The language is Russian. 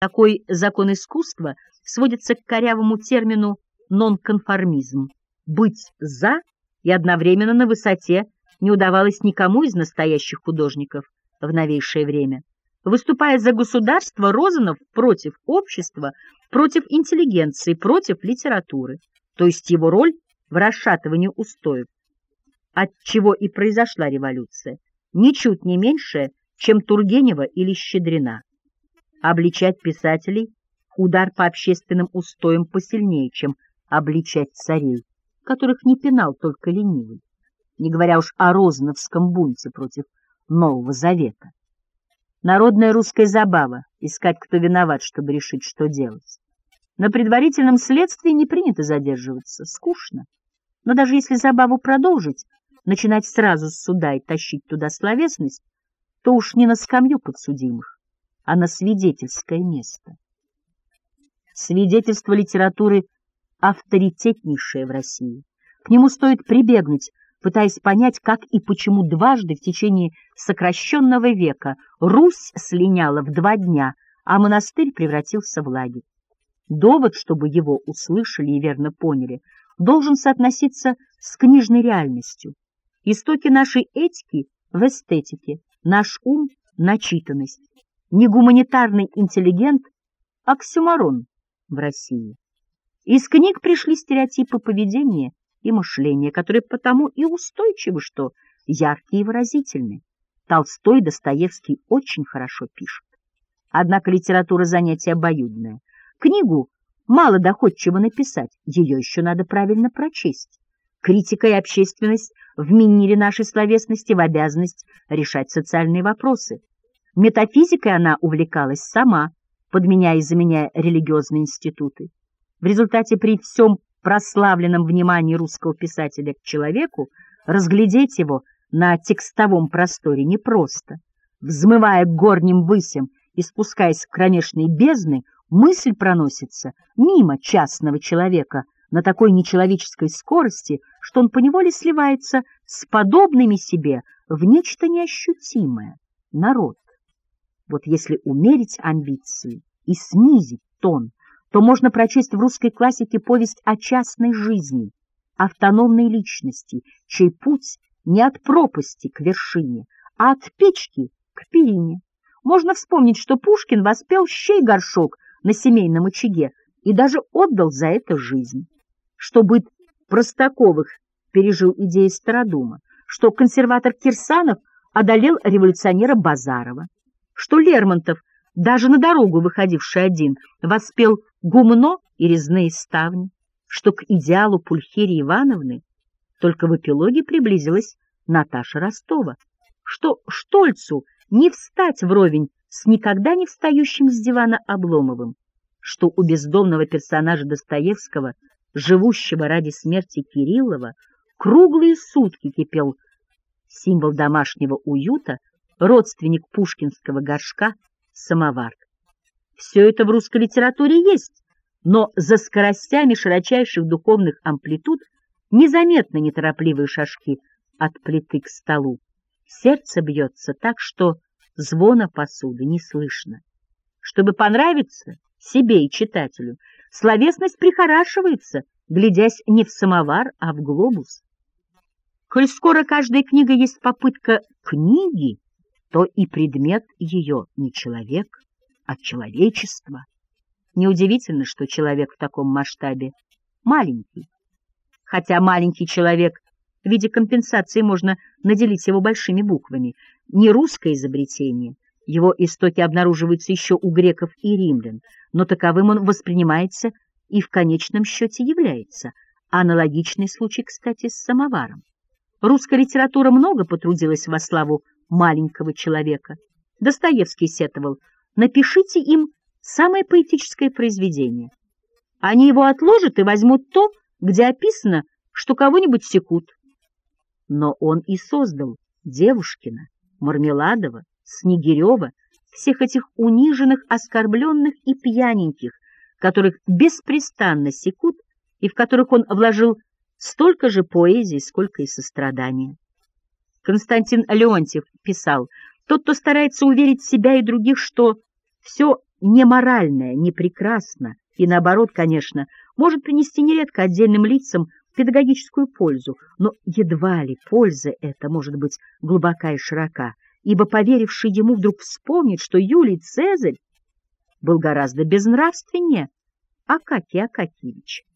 Такой закон искусства сводится к корявому термину нонконформизм. Быть «за» и одновременно на высоте не удавалось никому из настоящих художников в новейшее время. Выступая за государство, Розанов против общества, против интеллигенции, против литературы, то есть его роль в расшатывании устоев, от чего и произошла революция, ничуть не меньшая, чем Тургенева или Щедрина. Обличать писателей – удар по общественным устоям посильнее, чем обличать царей, которых не пинал только ленивый, не говоря уж о Розановском бунте против Нового Завета. Народная русская забава — искать, кто виноват, чтобы решить, что делать. На предварительном следствии не принято задерживаться, скучно. Но даже если забаву продолжить, начинать сразу с суда и тащить туда словесность, то уж не на скамью подсудимых, а на свидетельское место. Свидетельство литературы авторитетнейшее в России. К нему стоит прибегнуть, пытаясь понять, как и почему дважды в течение сокращенного века Русь слиняла в два дня, а монастырь превратился в лагерь. Довод, чтобы его услышали и верно поняли, должен соотноситься с книжной реальностью. Истоки нашей этики в эстетике, наш ум — начитанность. Негуманитарный интеллигент — оксюмарон в России. Из книг пришли стереотипы поведения и мышления, которые потому и устойчивы, что яркие и выразительны. Толстой и Достоевский очень хорошо пишут. Однако литература занятие обоюдное. Книгу мало доходчиво написать, ее еще надо правильно прочесть. Критика и общественность вменили нашей словесности в обязанность решать социальные вопросы. Метафизикой она увлекалась сама, подменяя и заменяя религиозные институты. В результате при всем прославленном внимании русского писателя к человеку разглядеть его на текстовом просторе непросто. Взмывая к горним высям и спускаясь в кромешные бездны, мысль проносится мимо частного человека на такой нечеловеческой скорости, что он поневоле сливается с подобными себе в нечто неощутимое — народ. Вот если умерить амбиции и снизить тон, то можно прочесть в русской классике повесть о частной жизни, автономной личности, чей путь не от пропасти к вершине, а от печки к перине. Можно вспомнить, что Пушкин воспел щей-горшок на семейном очаге и даже отдал за это жизнь. Что быт Простаковых пережил идеи Стародума, что консерватор Кирсанов одолел революционера Базарова, что Лермонтов, даже на дорогу выходивший один, воспел гумно и резные ставни, что к идеалу Пульхерии Ивановны только в эпилоге приблизилась Наташа Ростова, что Штольцу не встать вровень с никогда не встающим с дивана Обломовым, что у бездомного персонажа Достоевского, живущего ради смерти Кириллова, круглые сутки кипел символ домашнего уюта, родственник пушкинского горшка, самовар. Все это в русской литературе есть, но за скоростями широчайших духовных амплитуд незаметны неторопливые шажки от плиты к столу. Сердце бьется так, что звона посуды не слышно. Чтобы понравиться себе и читателю, словесность прихорашивается, глядясь не в самовар, а в глобус. Коль скоро каждая книга есть попытка книги, то и предмет ее не человек, от человечества. Неудивительно, что человек в таком масштабе маленький. Хотя маленький человек в виде компенсации можно наделить его большими буквами. Не русское изобретение, его истоки обнаруживаются еще у греков и римлян, но таковым он воспринимается и в конечном счете является. Аналогичный случай, кстати, с самоваром. Русская литература много потрудилась во славу маленького человека. Достоевский сетовал – напишите им самое поэтическое произведение. Они его отложат и возьмут то, где описано, что кого-нибудь секут. Но он и создал Девушкина, Мармеладова, Снегирева, всех этих униженных, оскорбленных и пьяненьких, которых беспрестанно секут и в которых он вложил столько же поэзии, сколько и сострадания. Константин Леонтьев писал, «Тот, кто старается уверить себя и других, что все не моральное, не прекрасно, и наоборот, конечно, может принести нередко отдельным лицам педагогическую пользу, но едва ли польза эта может быть глубока и широка, ибо поверивший ему вдруг вспомнит, что Юлий Цезарь был гораздо безнравственнее Акакий Акакевич.